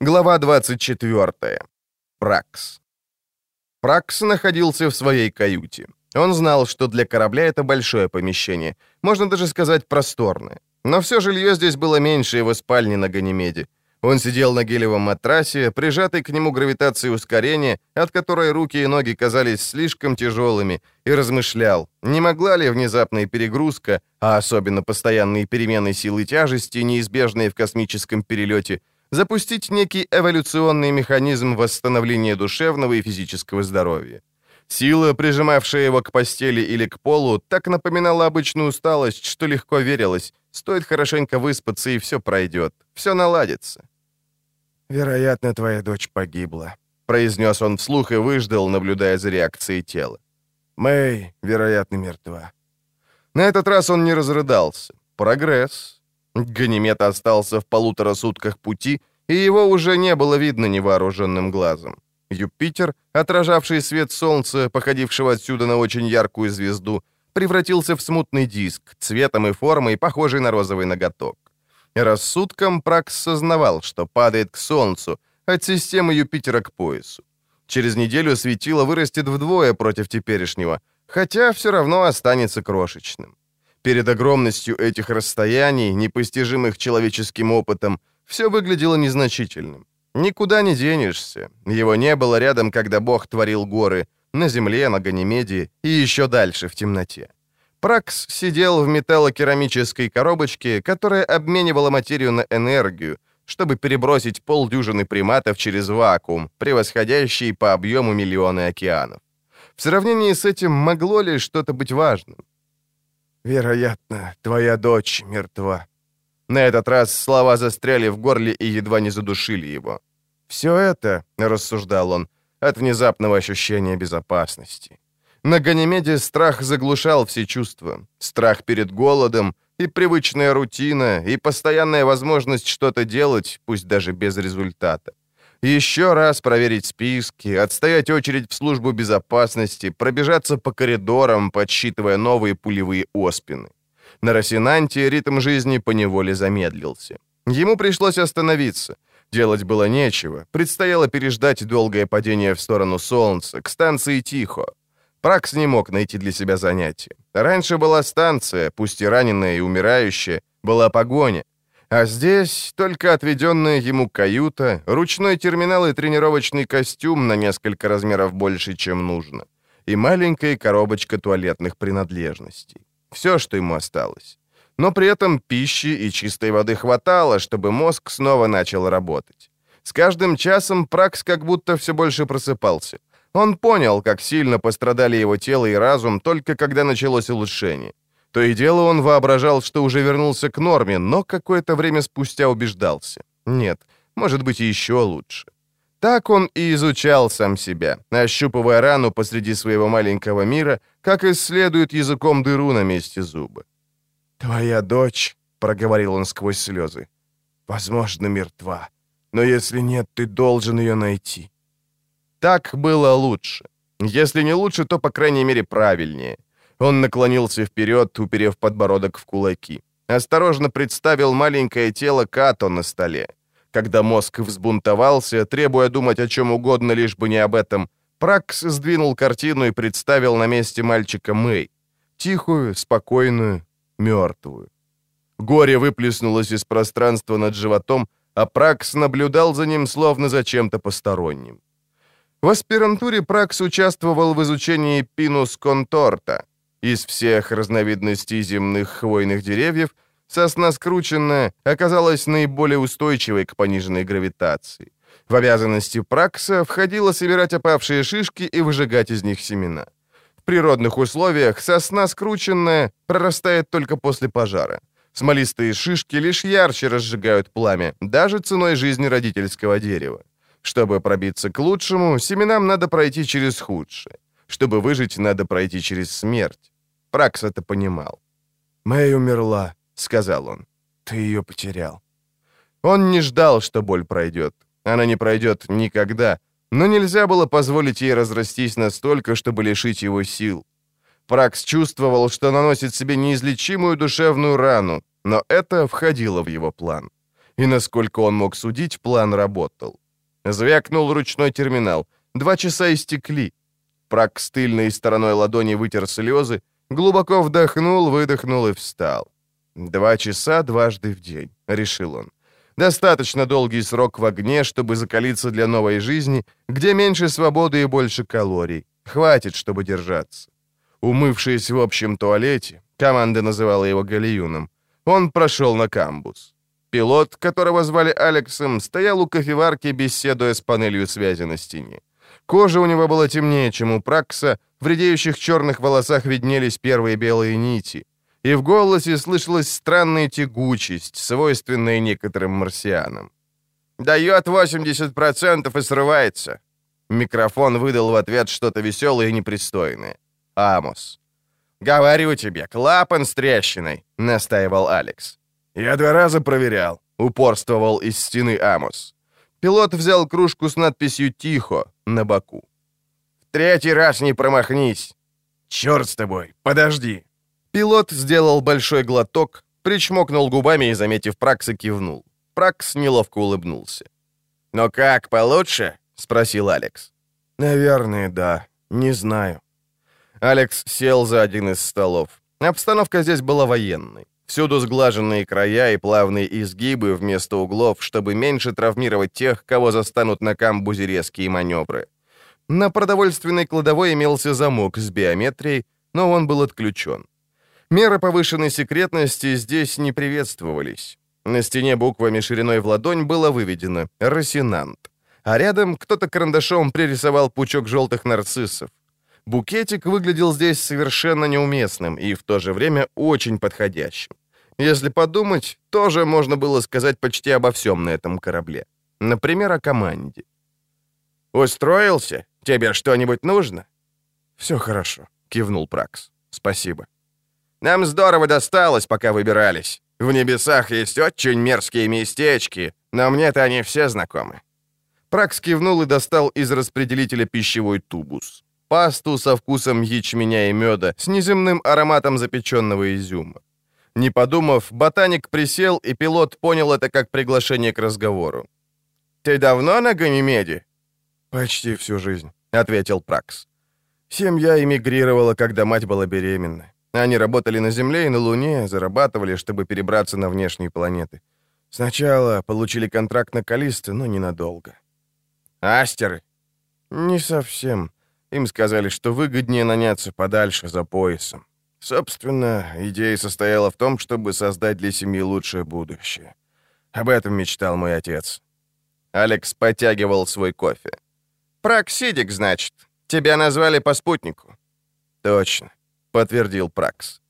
Глава 24. Пракс. Пракс находился в своей каюте. Он знал, что для корабля это большое помещение, можно даже сказать просторное. Но все жилье здесь было меньше его спальни на Ганимеде. Он сидел на гелевом матрасе, прижатый к нему гравитацией ускорения, от которой руки и ноги казались слишком тяжелыми, и размышлял, не могла ли внезапная перегрузка, а особенно постоянные перемены силы тяжести, неизбежные в космическом перелете, запустить некий эволюционный механизм восстановления душевного и физического здоровья. Сила, прижимавшая его к постели или к полу, так напоминала обычную усталость, что легко верилось. Стоит хорошенько выспаться, и все пройдет. Все наладится. «Вероятно, твоя дочь погибла», — произнес он вслух и выждал, наблюдая за реакцией тела. «Мэй, вероятно, мертва». На этот раз он не разрыдался. Прогресс. Ганимед остался в полутора сутках пути, и его уже не было видно невооруженным глазом. Юпитер, отражавший свет солнца, походившего отсюда на очень яркую звезду, превратился в смутный диск, цветом и формой, похожий на розовый ноготок. Рассудком Пракс сознавал, что падает к Солнцу, от системы Юпитера к поясу. Через неделю светило вырастет вдвое против теперешнего, хотя все равно останется крошечным. Перед огромностью этих расстояний, непостижимых человеческим опытом, все выглядело незначительным. Никуда не денешься. Его не было рядом, когда Бог творил горы, на земле, на Ганимеде и еще дальше в темноте. Пракс сидел в металлокерамической коробочке, которая обменивала материю на энергию, чтобы перебросить полдюжины приматов через вакуум, превосходящий по объему миллионы океанов. В сравнении с этим могло ли что-то быть важным? «Вероятно, твоя дочь мертва». На этот раз слова застряли в горле и едва не задушили его. «Все это», — рассуждал он, — «от внезапного ощущения безопасности». На Ганимеде страх заглушал все чувства. Страх перед голодом, и привычная рутина, и постоянная возможность что-то делать, пусть даже без результата. Еще раз проверить списки, отстоять очередь в службу безопасности, пробежаться по коридорам, подсчитывая новые пулевые оспины. На Росинанте ритм жизни поневоле замедлился. Ему пришлось остановиться. Делать было нечего. Предстояло переждать долгое падение в сторону Солнца, к станции Тихо. Пракс не мог найти для себя занятия. Раньше была станция, пусть и раненая и умирающая, была погоня. А здесь только отведенная ему каюта, ручной терминал и тренировочный костюм на несколько размеров больше, чем нужно. И маленькая коробочка туалетных принадлежностей. Все, что ему осталось. Но при этом пищи и чистой воды хватало, чтобы мозг снова начал работать. С каждым часом Пракс как будто все больше просыпался. Он понял, как сильно пострадали его тело и разум только когда началось улучшение. То и дело он воображал, что уже вернулся к норме, но какое-то время спустя убеждался. Нет, может быть, еще лучше. Так он и изучал сам себя, ощупывая рану посреди своего маленького мира, как исследует языком дыру на месте зуба. «Твоя дочь», — проговорил он сквозь слезы, — «возможно, мертва. Но если нет, ты должен ее найти. Так было лучше. Если не лучше, то, по крайней мере, правильнее. Он наклонился вперед, уперев подбородок в кулаки. Осторожно представил маленькое тело Като на столе. Когда мозг взбунтовался, требуя думать о чем угодно, лишь бы не об этом, Пракс сдвинул картину и представил на месте мальчика Мэй. Тихую, спокойную, мертвую. Горе выплеснулось из пространства над животом, а Пракс наблюдал за ним словно за чем-то посторонним. В аспирантуре Пракс участвовал в изучении пинус конторта. Из всех разновидностей земных хвойных деревьев сосна скрученная оказалась наиболее устойчивой к пониженной гравитации. В обязанности Пракса входило собирать опавшие шишки и выжигать из них семена. В природных условиях сосна скрученная прорастает только после пожара. Смолистые шишки лишь ярче разжигают пламя, даже ценой жизни родительского дерева. Чтобы пробиться к лучшему, семенам надо пройти через худшее. Чтобы выжить, надо пройти через смерть. Пракс это понимал. «Мэй умерла», — сказал он. «Ты ее потерял». Он не ждал, что боль пройдет. Она не пройдет никогда, но нельзя было позволить ей разрастись настолько, чтобы лишить его сил. Пракс чувствовал, что наносит себе неизлечимую душевную рану, но это входило в его план. И насколько он мог судить, план работал. Звякнул ручной терминал. Два часа истекли. Прак с тыльной стороной ладони вытер слезы, глубоко вдохнул, выдохнул и встал. «Два часа дважды в день», — решил он. «Достаточно долгий срок в огне, чтобы закалиться для новой жизни, где меньше свободы и больше калорий. Хватит, чтобы держаться». Умывшись в общем туалете, команда называла его Галиюном, он прошел на камбус. Пилот, которого звали Алексом, стоял у кофеварки, беседуя с панелью связи на стене. Кожа у него была темнее, чем у Пракса, в редеющих черных волосах виднелись первые белые нити. И в голосе слышалась странная тягучесть, свойственная некоторым марсианам. «Дает 80% и срывается». Микрофон выдал в ответ что-то веселое и непристойное. Амос. «Говорю тебе, клапан с трещиной», — настаивал Алекс. «Я два раза проверял», — упорствовал из стены Амос. Пилот взял кружку с надписью «Тихо» на боку. «В третий раз не промахнись!» «Черт с тобой, подожди!» Пилот сделал большой глоток, причмокнул губами и, заметив Пракса, кивнул. Пракс неловко улыбнулся. «Ну как, получше?» — спросил Алекс. «Наверное, да. Не знаю». Алекс сел за один из столов. Обстановка здесь была военной. Всюду сглаженные края и плавные изгибы вместо углов, чтобы меньше травмировать тех, кого застанут на камбузе резкие маневры. На продовольственной кладовой имелся замок с биометрией, но он был отключен. Меры повышенной секретности здесь не приветствовались. На стене буквами шириной в ладонь было выведено «Росинант», а рядом кто-то карандашом пририсовал пучок желтых нарциссов. Букетик выглядел здесь совершенно неуместным и в то же время очень подходящим. Если подумать, тоже можно было сказать почти обо всем на этом корабле. Например, о команде. «Устроился? Тебе что-нибудь нужно?» «Все хорошо», — кивнул Пракс. «Спасибо». «Нам здорово досталось, пока выбирались. В небесах есть очень мерзкие местечки, но мне-то они все знакомы». Пракс кивнул и достал из распределителя пищевой тубус. Пасту со вкусом ячменя и меда, с неземным ароматом запеченного изюма. Не подумав, ботаник присел, и пилот понял это как приглашение к разговору. «Ты давно на Ганимеде?» «Почти всю жизнь», — ответил Пракс. «Семья эмигрировала, когда мать была беременна. Они работали на Земле и на Луне, зарабатывали, чтобы перебраться на внешние планеты. Сначала получили контракт на Калисто, но ненадолго». «Астеры?» «Не совсем. Им сказали, что выгоднее наняться подальше, за поясом. Собственно, идея состояла в том, чтобы создать для семьи лучшее будущее. Об этом мечтал мой отец. Алекс потягивал свой кофе. «Праксидик, значит. Тебя назвали по спутнику». «Точно», — подтвердил Пракс.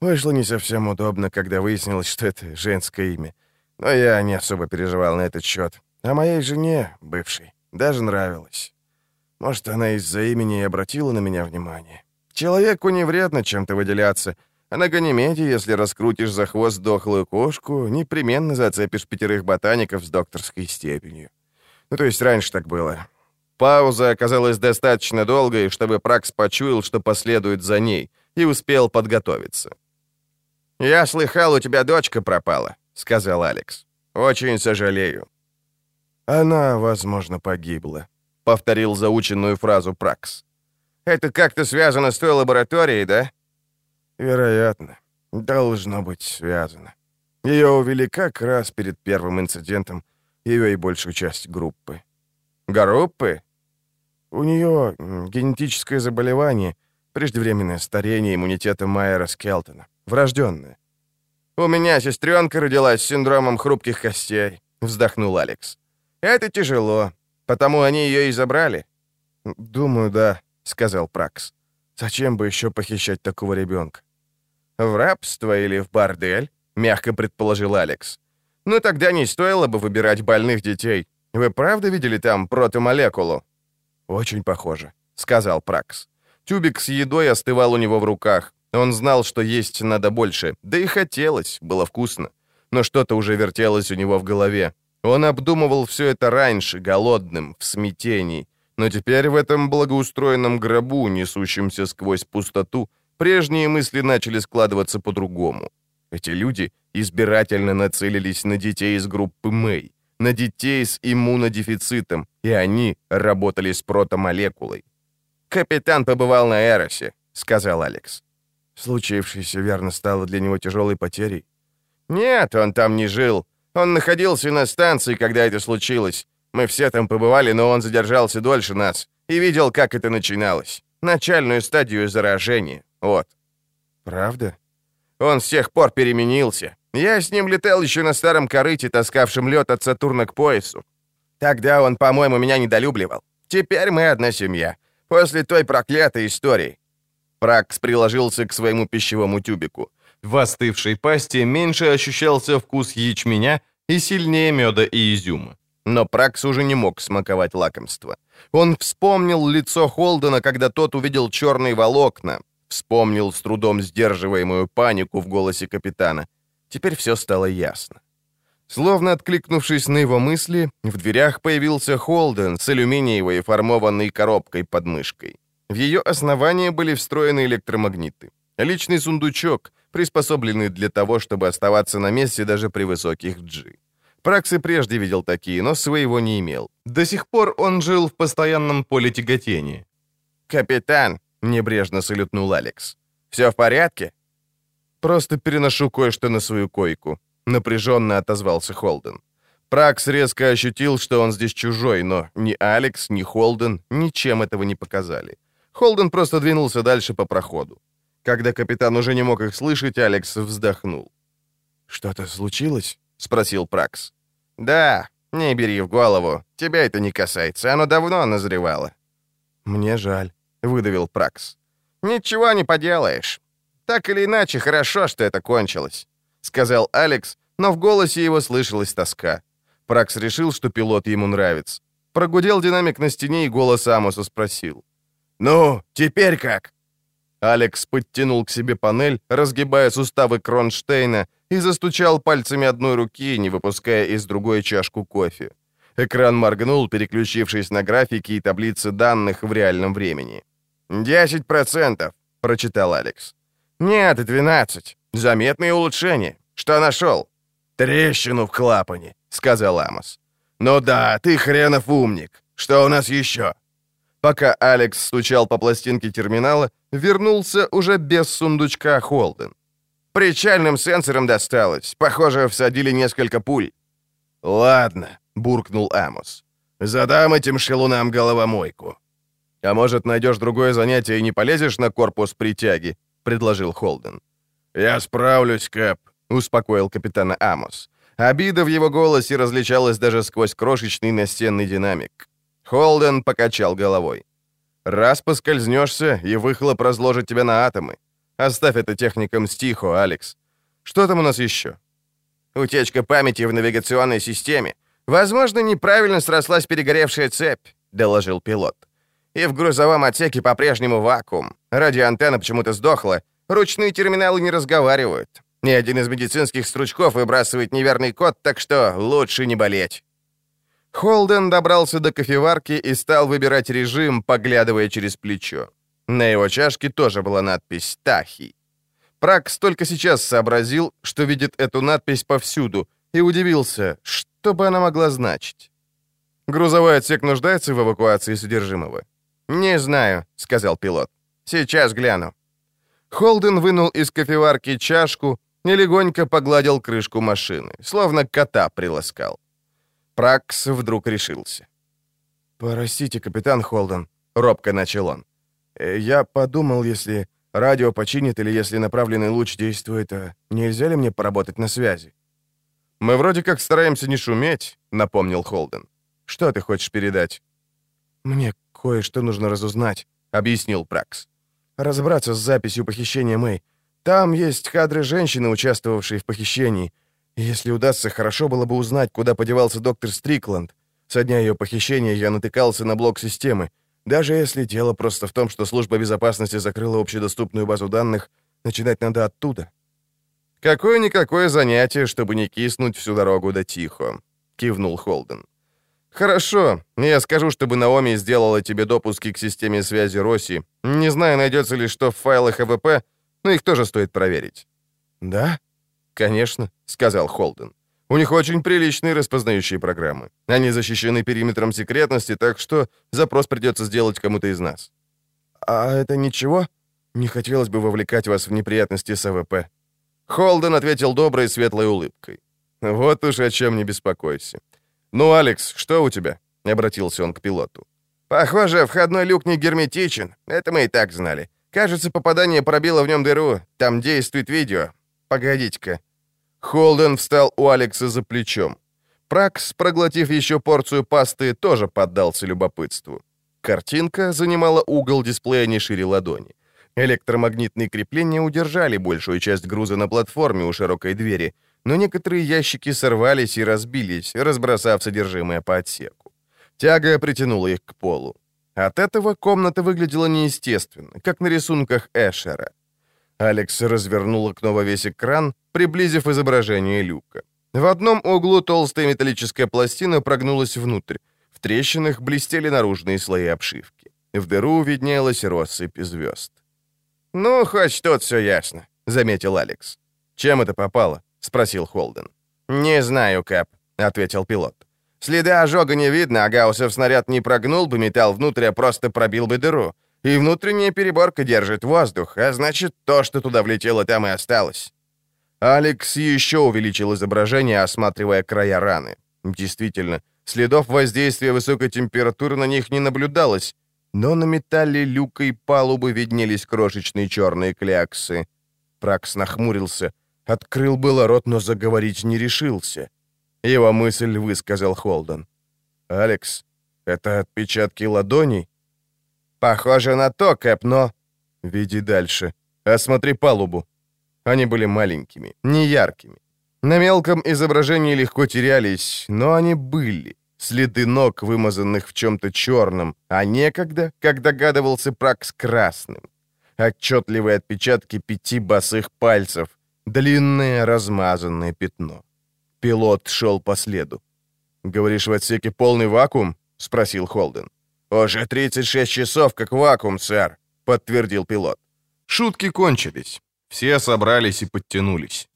Вышло не совсем удобно, когда выяснилось, что это женское имя. Но я не особо переживал на этот счет. А моей жене, бывшей, даже нравилось. Может, она из-за имени и обратила на меня внимание. Человеку не вредно чем-то выделяться, а на Ганимеде, если раскрутишь за хвост дохлую кошку, непременно зацепишь пятерых ботаников с докторской степенью. Ну, то есть раньше так было. Пауза оказалась достаточно долгой, чтобы Пракс почуял, что последует за ней, и успел подготовиться. «Я слыхал, у тебя дочка пропала», — сказал Алекс. «Очень сожалею». «Она, возможно, погибла», — повторил заученную фразу Пракс. Это как-то связано с той лабораторией, да?» «Вероятно. Должно быть связано. Ее увели как раз перед первым инцидентом, ее и большую часть группы». «Группы?» «У нее генетическое заболевание, преждевременное старение иммунитета Майера Скелтона, врожденное». «У меня сестренка родилась с синдромом хрупких костей», — вздохнул Алекс. «Это тяжело, потому они ее и забрали». «Думаю, да», — сказал Пракс. «Зачем бы еще похищать такого ребенка?» «В рабство или в бордель?» — мягко предположил Алекс. «Ну тогда не стоило бы выбирать больных детей. Вы правда видели там протомолекулу?» «Очень похоже», — сказал Пракс. Тюбик с едой остывал у него в руках. Он знал, что есть надо больше, да и хотелось, было вкусно. Но что-то уже вертелось у него в голове. Он обдумывал все это раньше, голодным, в смятении. Но теперь в этом благоустроенном гробу, несущемся сквозь пустоту, прежние мысли начали складываться по-другому. Эти люди избирательно нацелились на детей из группы Мэй, на детей с иммунодефицитом, и они работали с протомолекулой. «Капитан побывал на Эросе», — сказал Алекс. Случившееся верно стало для него тяжелой потерей. «Нет, он там не жил. Он находился на станции, когда это случилось. Мы все там побывали, но он задержался дольше нас и видел, как это начиналось. Начальную стадию заражения. Вот». «Правда?» «Он с тех пор переменился. Я с ним летал еще на старом корыте, таскавшем лед от Сатурна к поясу. Тогда он, по-моему, меня недолюбливал. Теперь мы одна семья. После той проклятой истории. Пракс приложился к своему пищевому тюбику. В остывшей пасте меньше ощущался вкус ячменя и сильнее меда и изюма. Но Пракс уже не мог смаковать лакомство. Он вспомнил лицо Холдена, когда тот увидел черные волокна, вспомнил с трудом сдерживаемую панику в голосе капитана. Теперь все стало ясно. Словно откликнувшись на его мысли, в дверях появился Холден с алюминиевой формованной коробкой под мышкой. В ее основание были встроены электромагниты. Личный сундучок, приспособленный для того, чтобы оставаться на месте даже при высоких G. Пракс прежде видел такие, но своего не имел. До сих пор он жил в постоянном поле тяготения. «Капитан!» — небрежно салютнул Алекс. «Все в порядке?» «Просто переношу кое-что на свою койку», — напряженно отозвался Холден. Пракс резко ощутил, что он здесь чужой, но ни Алекс, ни Холден ничем этого не показали. Холден просто двинулся дальше по проходу. Когда капитан уже не мог их слышать, Алекс вздохнул. «Что-то случилось?» — спросил Пракс. «Да, не бери в голову. Тебя это не касается, оно давно назревало». «Мне жаль», — выдавил Пракс. «Ничего не поделаешь. Так или иначе, хорошо, что это кончилось», — сказал Алекс, но в голосе его слышалась тоска. Пракс решил, что пилот ему нравится. Прогудел динамик на стене, и голос Амоса спросил. «Ну, теперь как?» Алекс подтянул к себе панель, разгибая суставы кронштейна, и застучал пальцами одной руки, не выпуская из другой чашку кофе. Экран моргнул, переключившись на графики и таблицы данных в реальном времени. «Десять процентов», — прочитал Алекс. «Нет, двенадцать. Заметные улучшения. Что нашел?» «Трещину в клапане», — сказал Амос. «Ну да, ты хренов умник. Что у нас еще?» Пока Алекс стучал по пластинке терминала, вернулся уже без сундучка Холден. «Причальным сенсором досталось. Похоже, всадили несколько пуль». «Ладно», — буркнул Амос. «Задам этим шелунам головомойку». «А может, найдешь другое занятие и не полезешь на корпус притяги?» — предложил Холден. «Я справлюсь, Кэп», — успокоил капитана Амос. Обида в его голосе различалась даже сквозь крошечный настенный динамик. Холден покачал головой. «Раз поскользнешься, и выхлоп разложит тебя на атомы. Оставь это техникам стихо, Алекс. Что там у нас еще?» «Утечка памяти в навигационной системе. Возможно, неправильно срослась перегоревшая цепь», — доложил пилот. «И в грузовом отсеке по-прежнему вакуум. Радиоантенна почему-то сдохла. Ручные терминалы не разговаривают. Ни один из медицинских стручков выбрасывает неверный код, так что лучше не болеть». Холден добрался до кофеварки и стал выбирать режим, поглядывая через плечо. На его чашке тоже была надпись «Тахи». Пракс только сейчас сообразил, что видит эту надпись повсюду, и удивился, что бы она могла значить. «Грузовой отсек нуждается в эвакуации содержимого?» «Не знаю», — сказал пилот. «Сейчас гляну». Холден вынул из кофеварки чашку и легонько погладил крышку машины, словно кота приласкал. Пракс вдруг решился. «Простите, капитан Холден», — робко начал он. «Э, «Я подумал, если радио починит или если направленный луч действует, а нельзя ли мне поработать на связи?» «Мы вроде как стараемся не шуметь», — напомнил Холден. «Что ты хочешь передать?» «Мне кое-что нужно разузнать», — объяснил Пракс. «Разобраться с записью похищения Мэй. Там есть кадры женщины, участвовавшей в похищении. Если удастся, хорошо было бы узнать, куда подевался доктор Стрикланд. Со дня ее похищения я натыкался на блок системы. Даже если дело просто в том, что служба безопасности закрыла общедоступную базу данных, начинать надо оттуда. «Какое-никакое занятие, чтобы не киснуть всю дорогу до Тихо», — кивнул Холден. «Хорошо, я скажу, чтобы Наоми сделала тебе допуски к системе связи Росси. Не знаю, найдется ли что в файлах АВП, но их тоже стоит проверить». «Да?» «Конечно», — сказал Холден. «У них очень приличные распознающие программы. Они защищены периметром секретности, так что запрос придется сделать кому-то из нас». «А это ничего? Не хотелось бы вовлекать вас в неприятности с АВП». Холден ответил доброй светлой улыбкой. «Вот уж о чем не беспокойся. Ну, Алекс, что у тебя?» — обратился он к пилоту. «Похоже, входной люк не герметичен. Это мы и так знали. Кажется, попадание пробило в нем дыру. Там действует видео. Погодите-ка». Холден встал у Алекса за плечом. Пракс, проглотив еще порцию пасты, тоже поддался любопытству. Картинка занимала угол дисплея не шире ладони. Электромагнитные крепления удержали большую часть груза на платформе у широкой двери, но некоторые ящики сорвались и разбились, разбросав содержимое по отсеку. Тяга притянула их к полу. От этого комната выглядела неестественно, как на рисунках Эшера. Алекс развернул окно во весь экран, приблизив изображение люка. В одном углу толстая металлическая пластина прогнулась внутрь. В трещинах блестели наружные слои обшивки. В дыру виднелась россыпь звезд. «Ну, хоть тут все ясно», — заметил Алекс. «Чем это попало?» — спросил Холден. «Не знаю, Кэп», — ответил пилот. Следа ожога не видно, а гауссов снаряд не прогнул бы металл внутрь, а просто пробил бы дыру. И внутренняя переборка держит воздух, а значит, то, что туда влетело, там и осталось. Алекс еще увеличил изображение, осматривая края раны. Действительно, следов воздействия высокой температуры на них не наблюдалось, но на металле люка и палубы виднелись крошечные черные кляксы. Пракс нахмурился, открыл было рот, но заговорить не решился. Его мысль высказал Холден. «Алекс, это отпечатки ладоней?» «Похоже на то, Кэп, но...» «Веди дальше. Осмотри палубу». Они были маленькими, неяркими. На мелком изображении легко терялись, но они были. Следы ног, вымазанных в чем-то черном, а некогда, как догадывался Пракс, красным. Отчетливые отпечатки пяти босых пальцев, длинное размазанное пятно. Пилот шел по следу. «Говоришь, в отсеке полный вакуум?» — спросил Холден. «Уже 36 часов, как вакуум, сэр», — подтвердил пилот. Шутки кончились. Все собрались и подтянулись.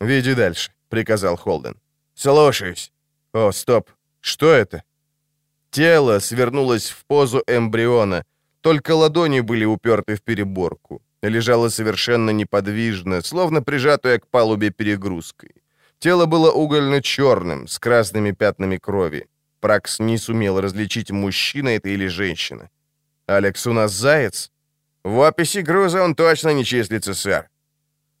«Веди дальше», — приказал Холден. «Слушаюсь». «О, стоп. Что это?» Тело свернулось в позу эмбриона, только ладони были уперты в переборку. Лежало совершенно неподвижно, словно прижатое к палубе перегрузкой. Тело было угольно-черным, с красными пятнами крови. Пракс не сумел различить, мужчина это или женщина. «Алекс, у нас заяц?» «В описи груза он точно не числится, сэр».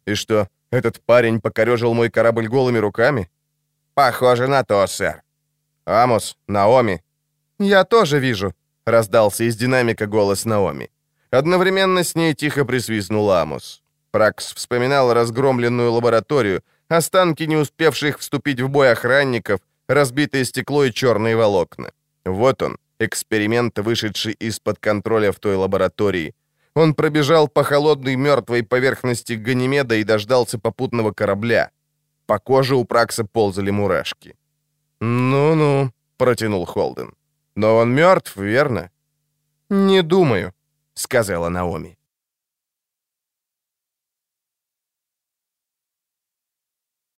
«И что, этот парень покорежил мой корабль голыми руками?» «Похоже на то, сэр». «Амос, Наоми». «Я тоже вижу», — раздался из динамика голос Наоми. Одновременно с ней тихо присвистнул Амос. Пракс вспоминал разгромленную лабораторию, останки не успевших вступить в бой охранников, разбитое стекло и черные волокна. Вот он, эксперимент, вышедший из-под контроля в той лаборатории. Он пробежал по холодной мертвой поверхности Ганимеда и дождался попутного корабля. По коже у Пракса ползали мурашки. «Ну-ну», — протянул Холден. «Но он мертв, верно?» «Не думаю», — сказала Наоми.